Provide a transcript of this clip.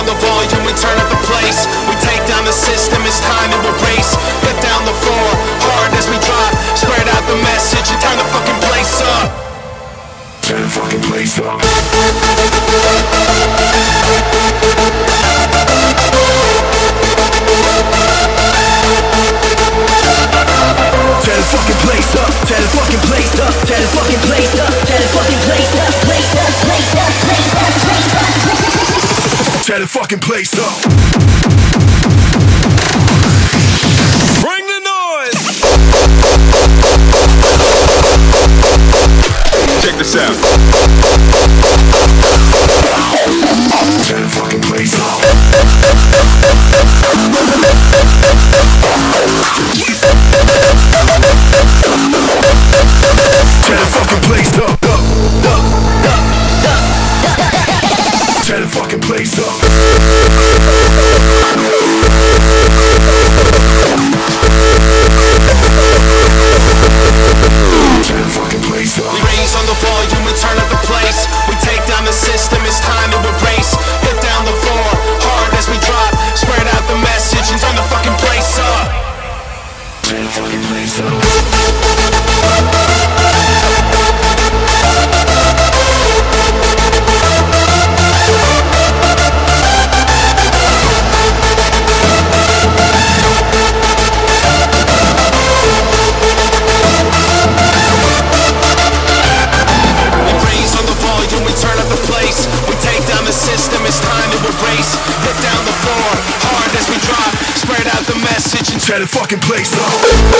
on the volume, we turn up the place. We take down the system, it's time to will down the floor, hard as we drop Spread out the message turn the fucking place up. Turn the fucking place up. the fucking place up. Bring the noise. Check this out. The fucking place. tear a fucking place up.